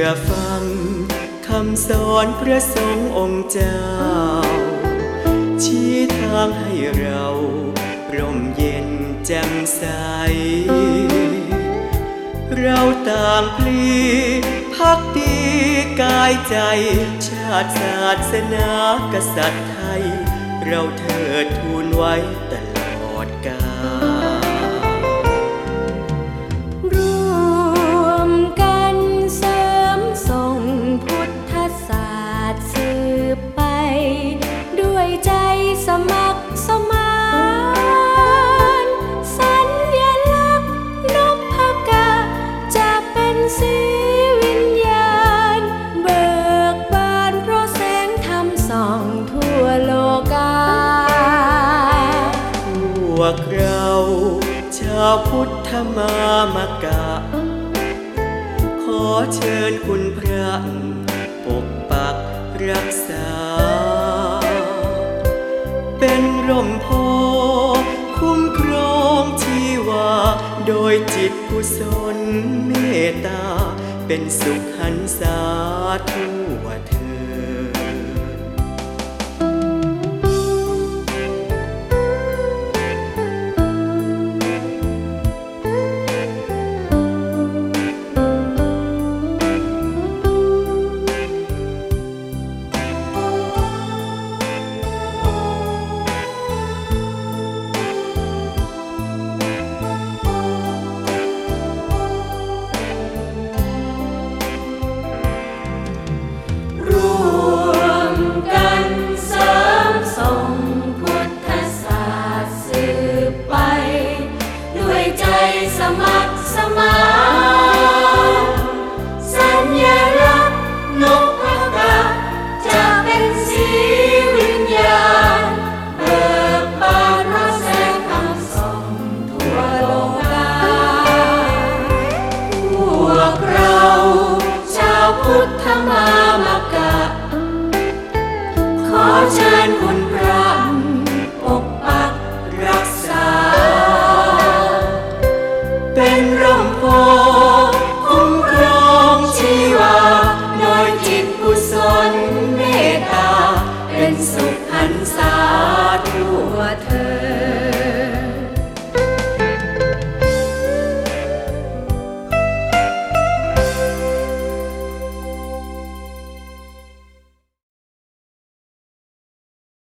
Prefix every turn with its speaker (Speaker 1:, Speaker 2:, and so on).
Speaker 1: ชื่อ
Speaker 2: ฟังคำสอนพระสงฆ์องค์เจ้า ชี้ทางให้เราร่มเย็นแจ่มใส เราต่างพลีพักดีกายใจ ชาติศาสนากษัตริย์ไทย เราเถิดทูลไว้ตลอดกาล
Speaker 1: วกเรา
Speaker 2: ชาวพุทธมามกะ ขอเชิญคุณพระปกปักรักษา เป็นร่มโพคุ้มครองชีวา โดยจิตกุศลเมตตา เป็นสุขหันษาทั่วเธ
Speaker 1: รักษา
Speaker 2: เป็นร่มโพ